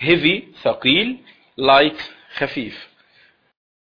heavy ثقيل light خفيف